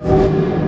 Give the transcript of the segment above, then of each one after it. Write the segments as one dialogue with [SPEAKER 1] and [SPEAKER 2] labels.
[SPEAKER 1] you.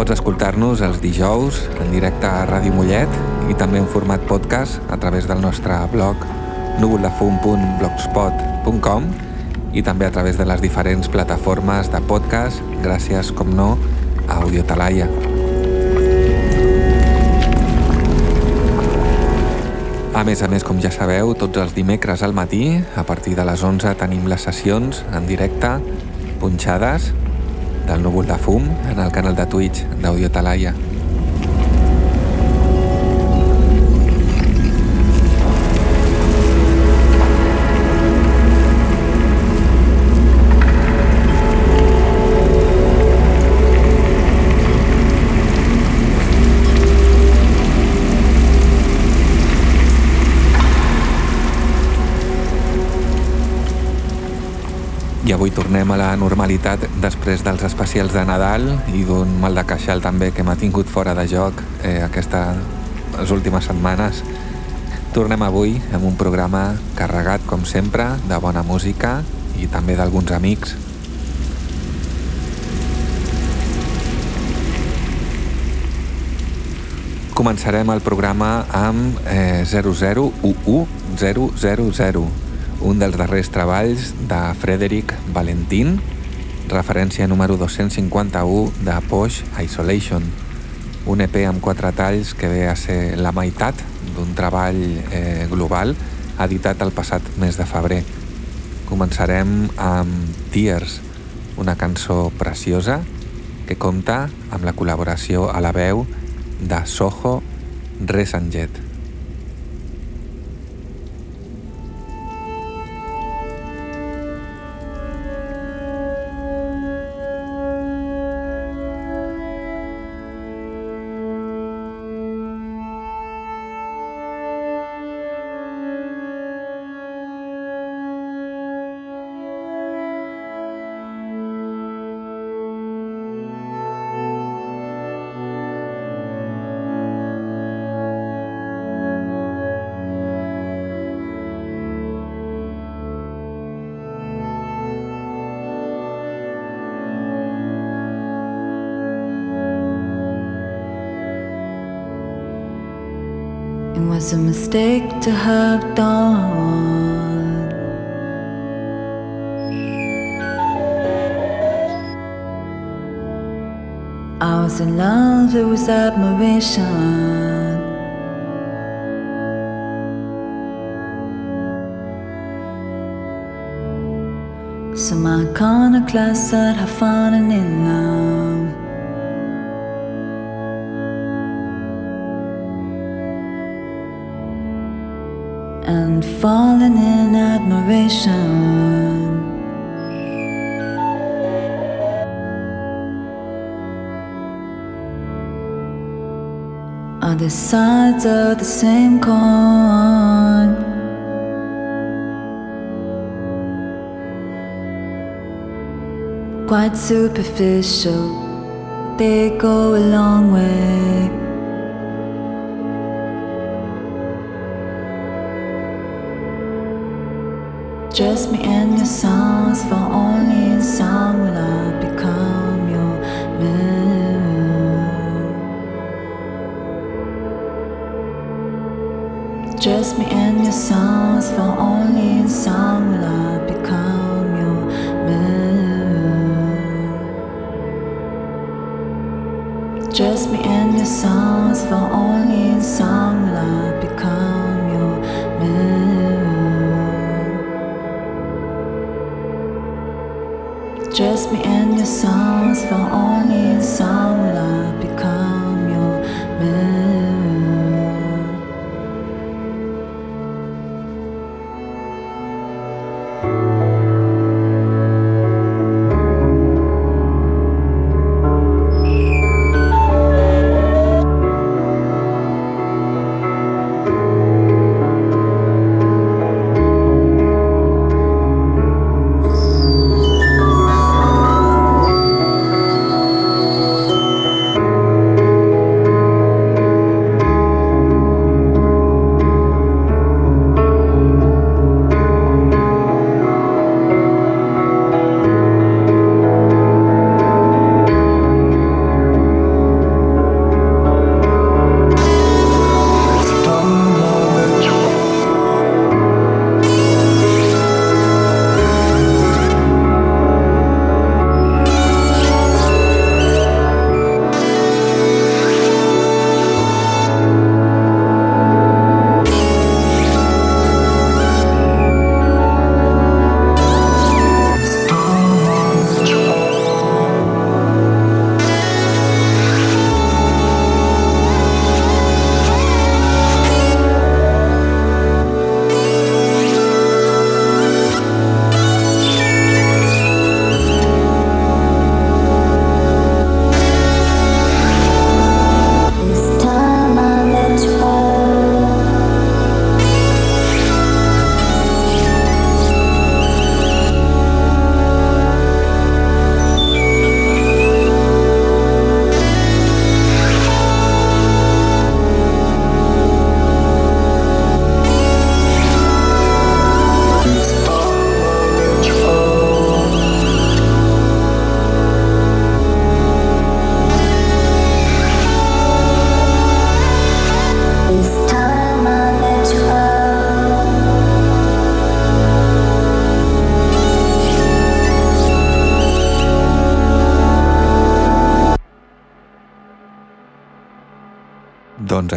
[SPEAKER 1] Pots escoltar-nos els dijous en directe a Ràdio Mollet i també en format podcast a través del nostre blog núvoldefum.blogspot.com i també a través de les diferents plataformes de podcast gràcies, com no, a Audiotalaia. A més a més, com ja sabeu, tots els dimecres al matí, a partir de les 11, tenim les sessions en directe, punxades, del núvol de fum en el canal de Twitch d'Audio Talaia. I avui tornem a la normalitat després dels especials de Nadal i d'un mal de queixal també que m'ha tingut fora de joc eh, aquestes les últimes setmanes. Tornem avui amb un programa carregat, com sempre, de bona música i també d'alguns amics. Començarem el programa amb eh, 0011000 un dels darrers treballs de Frederic Valentin, referència número 251 de Posh Isolation, un EP amb quatre talls que ve a ser la meitat d'un treball eh, global editat el passat mes de febrer. Començarem amb Tears, una cançó preciosa que compta amb la col·laboració a la veu de Soho Resanjet.
[SPEAKER 2] to have done. I was in love, it was admiration. Some iconoclast said, Have fallen in love. And fallen in admiration. Are the sides of the same coin. Quite superficial, they go a long way. Just me and your songs, for only in song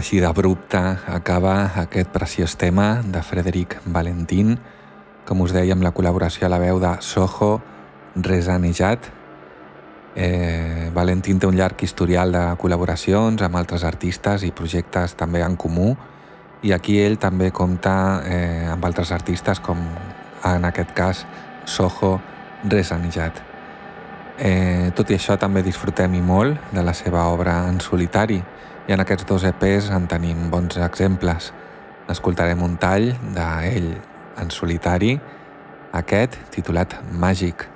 [SPEAKER 1] així d'abrupte acaba aquest preciós tema de Frederic Valentín, com us deia, amb la col·laboració a la veu de Soho Rezanejad. Eh, Valentín té un llarg historial de col·laboracions amb altres artistes i projectes també en comú i aquí ell també compta eh, amb altres artistes com en aquest cas Soho Rezanejad. Eh, tot i això també disfrutem i molt de la seva obra en solitari i en aquests dos EPs en tenim bons exemples. Escoltarem un tall d'ell en solitari, aquest titulat Màgic.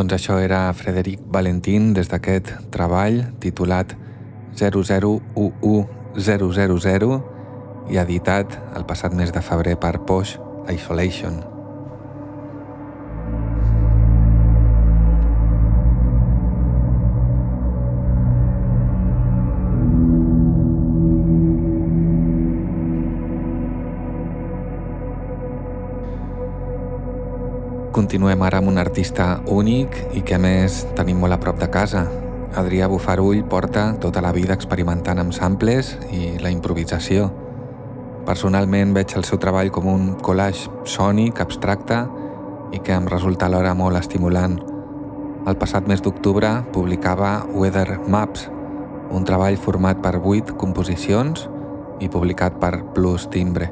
[SPEAKER 1] Doncs això era Frederic Valentín des d'aquest treball titulat 0011000 i editat el passat mes de febrer per Posh Isolation. Continuem ara amb un artista únic i que més tenim molt a prop de casa. Adrià Bufarull porta tota la vida experimentant amb samples i la improvisació. Personalment veig el seu treball com un collage sònic, abstracte i que em resulta alhora molt estimulant. El passat mes d'octubre publicava Weather Maps, un treball format per 8 composicions i publicat per Plus Timbre.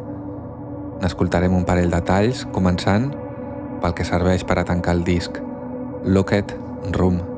[SPEAKER 1] N'escoltarem un parell de talls, començant pel que serveix per a tancar el disc, Locket Room.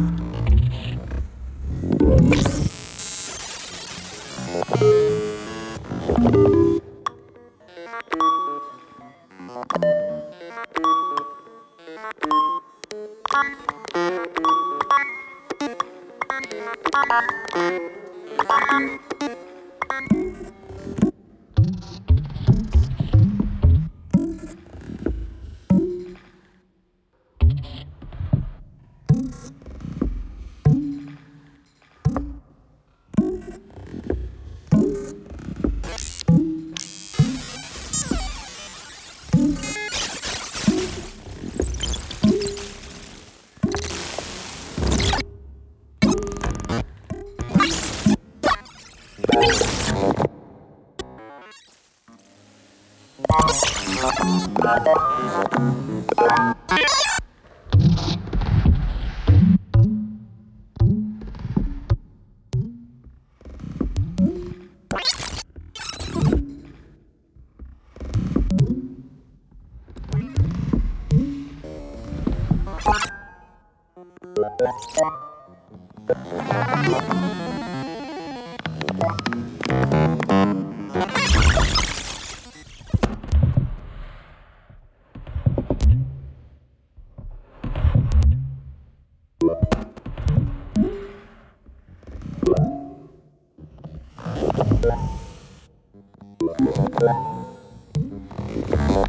[SPEAKER 1] Thank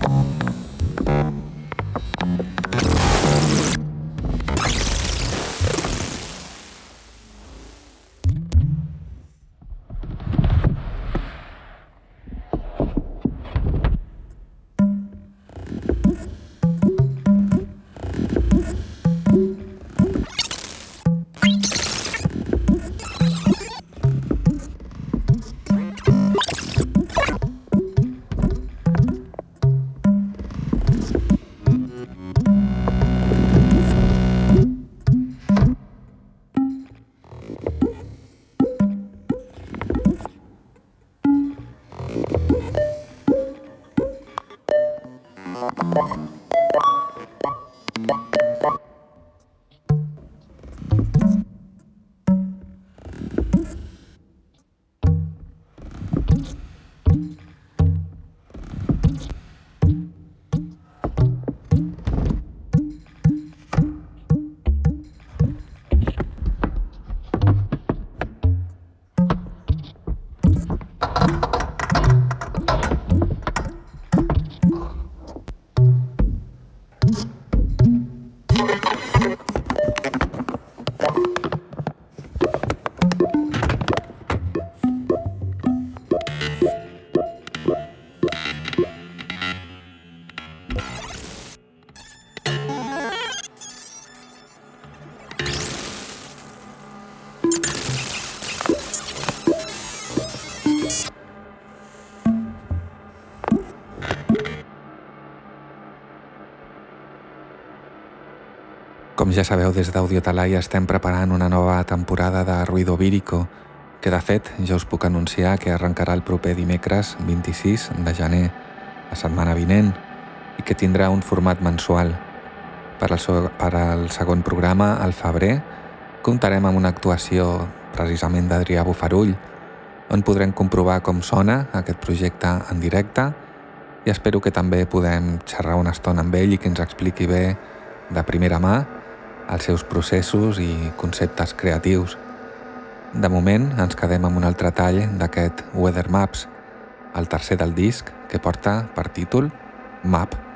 [SPEAKER 1] you. Ja sabeu, des d'Audiotalai estem preparant una nova temporada de Ruido Vírico, que de fet ja us puc anunciar que arrencarà el proper dimecres 26 de gener, la setmana vinent, i que tindrà un format mensual. Per al, per al segon programa, al febrer, comptarem amb una actuació precisament d'Adrià Bufarull, on podrem comprovar com sona aquest projecte en directe i espero que també podem xerrar una estona amb ell i que ens expliqui bé de primera mà els seus processos i conceptes creatius. De moment ens quedem amb un altre tall d'aquest Weather Maps, el tercer del disc que porta per títol Map.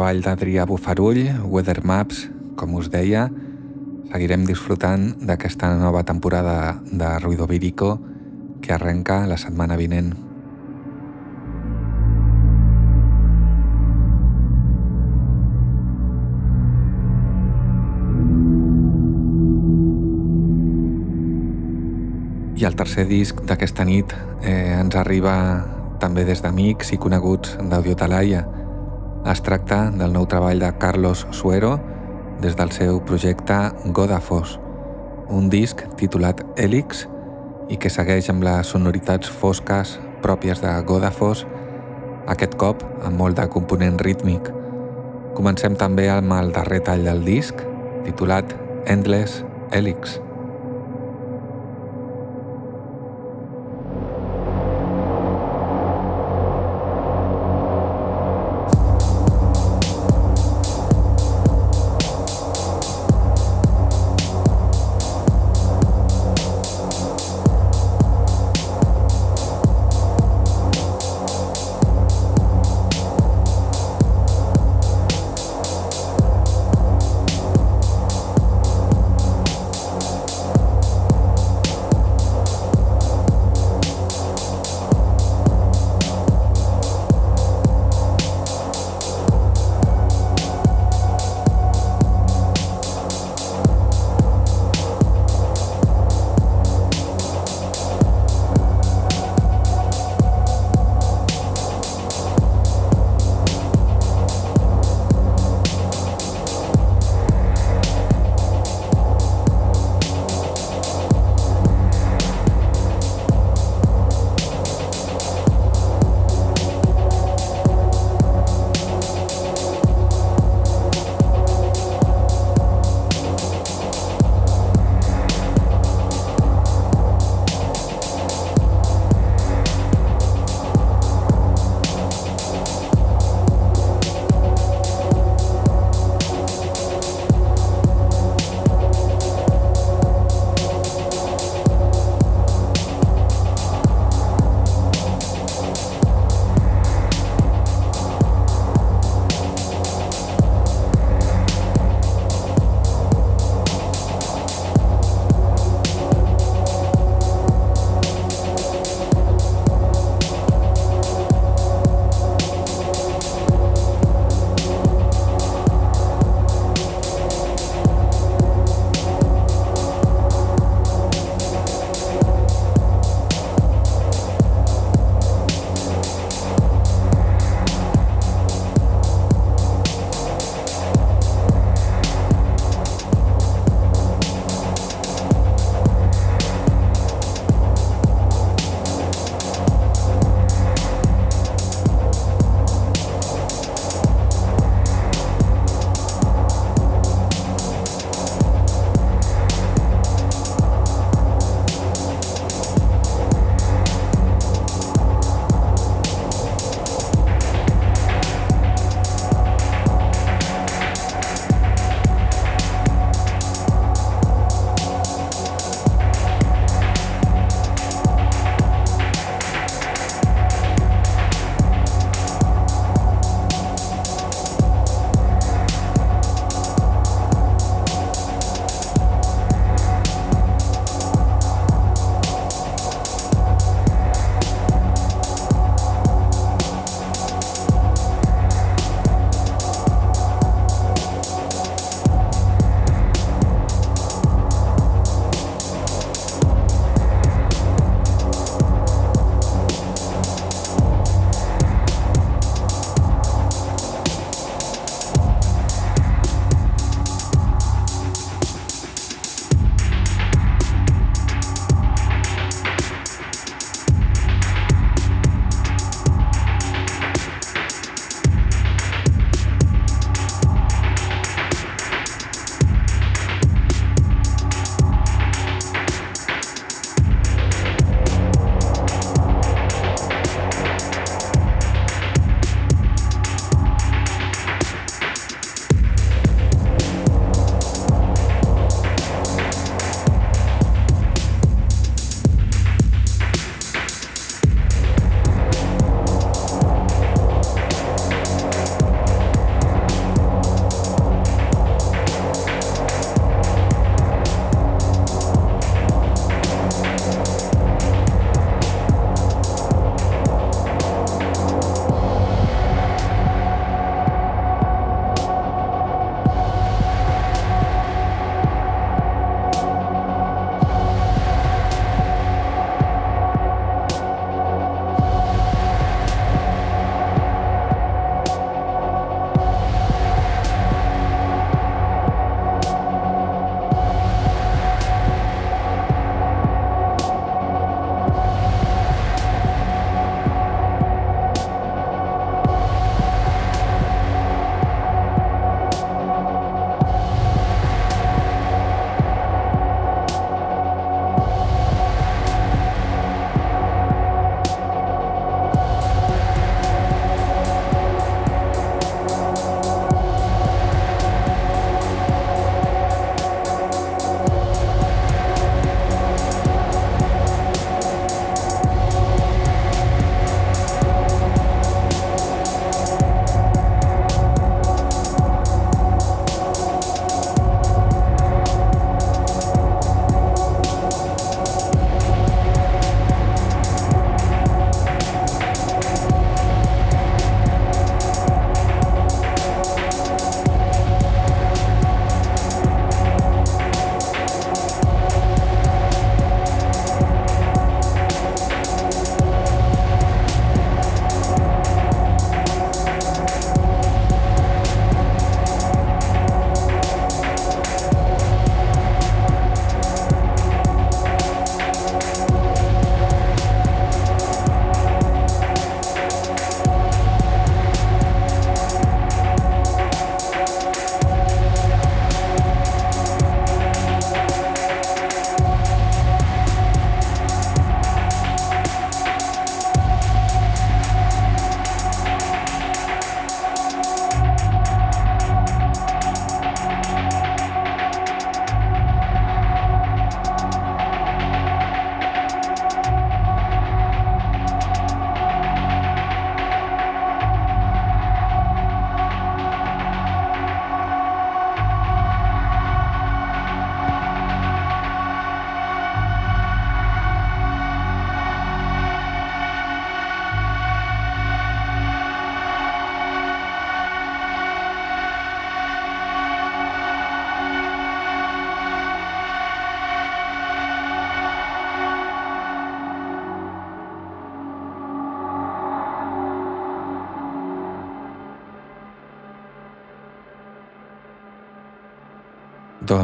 [SPEAKER 1] Treball d'Adrià Bufarull, Weather Maps, com us deia, seguirem disfrutant d'aquesta nova temporada de Ruido Vírico que arrenca la setmana vinent. I el tercer disc d'aquesta nit eh, ens arriba també des d'amics i coneguts d'Audiotalaia. Es tracta del nou treball de Carlos Suero des del seu projecte Godafos, un disc titulat Helix i que segueix amb les sonoritats fosques pròpies de Godafos, aquest cop amb molt de component rítmic. Comencem també amb el darrer tall del disc, titulat Endless Helix.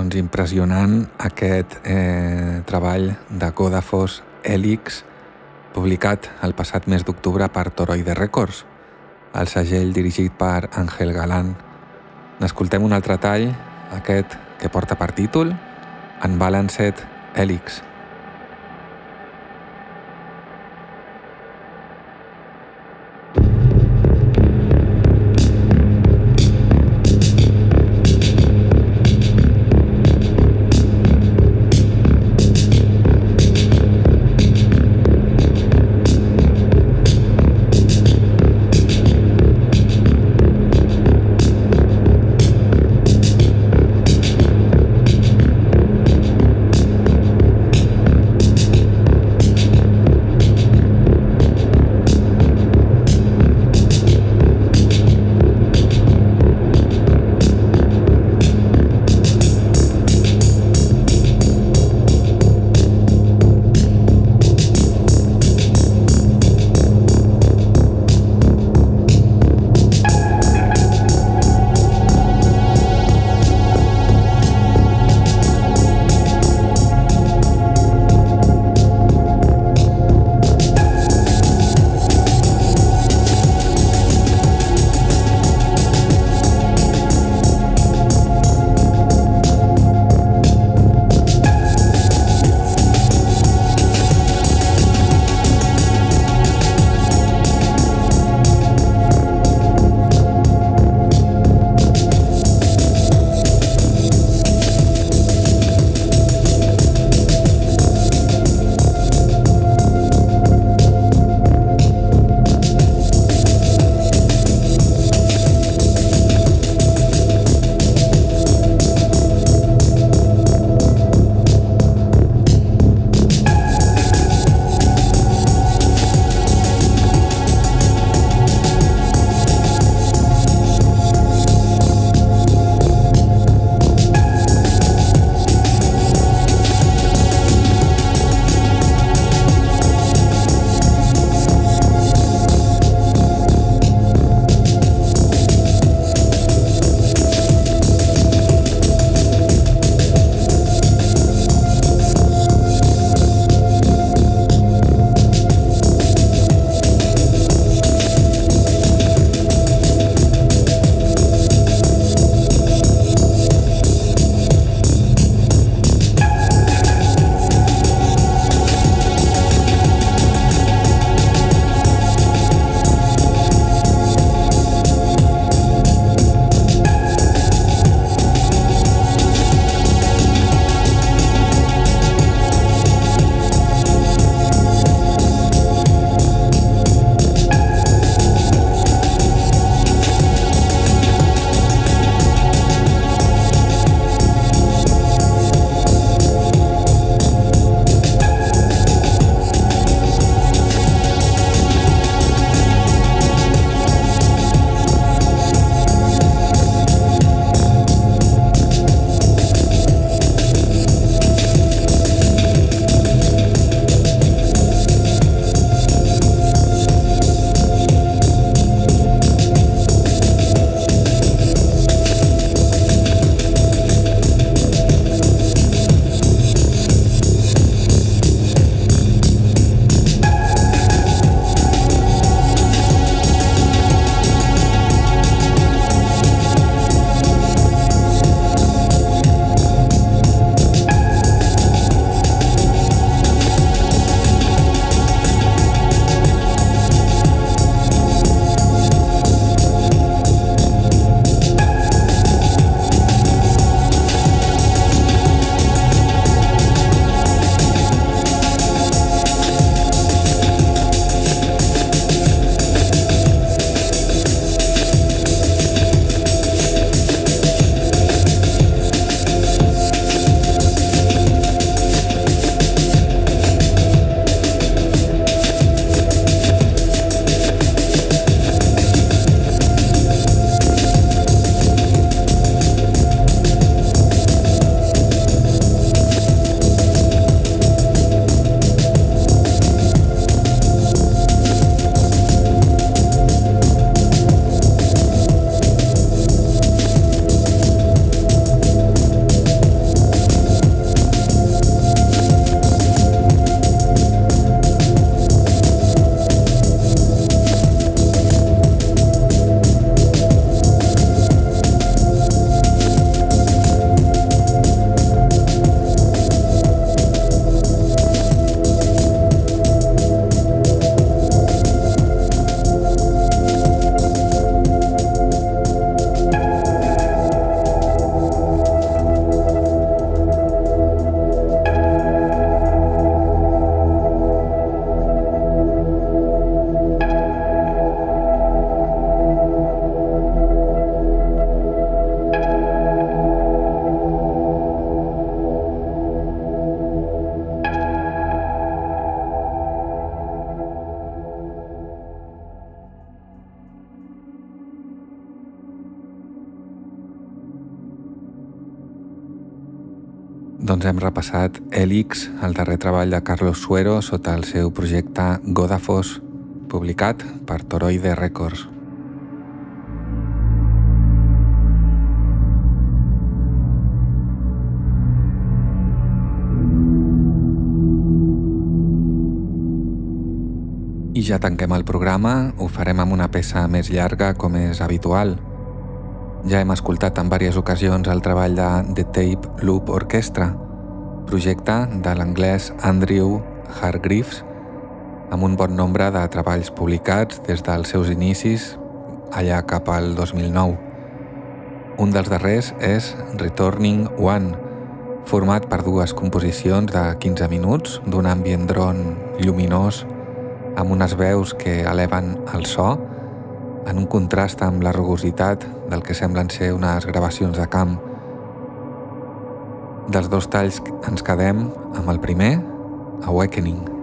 [SPEAKER 1] Doncs impressionant aquest eh, treball de Codafos Helix publicat el passat mes d'octubre per Toroide Records, el segell dirigit per Àngel Galán. N'escoltem un altre tall, aquest que porta per títol Unbalanced Helix. Doncs hem repassat Helix, el darrer treball de Carlos Suero sota el seu projecte Godafos, publicat per Toroide Records. I ja tanquem el programa, ho farem amb una peça més llarga com és habitual. Ja hem escoltat en diverses ocasions el treball de The Tape Loop Orchestra, projecte de l'anglès Andrew Hargreaves, amb un bon nombre de treballs publicats des dels seus inicis allà cap al 2009. Un dels darrers és Returning One, format per dues composicions de 15 minuts d'un ambient dron lluminós amb unes veus que eleven el so en un contrast amb la rugositat del que semblen ser unes gravacions de camp. Dels dos talls ens quedem amb el primer, Awakening.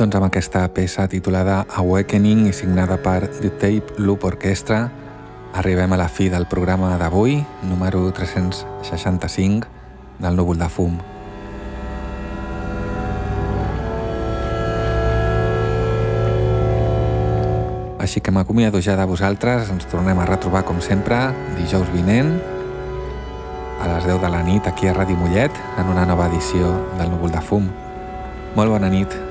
[SPEAKER 1] Doncs amb aquesta peça titulada Awakening i signada per The Tape Loop Orchestra arribem a la fi del programa d'avui, número 365 del núvol de fum. Així que m'acomiado ja de vosaltres, ens tornem a retrobar com sempre dijous vinent a les 10 de la nit aquí a Ràdio Mollet en una nova edició del Núvol de Fum. Molt bona nit.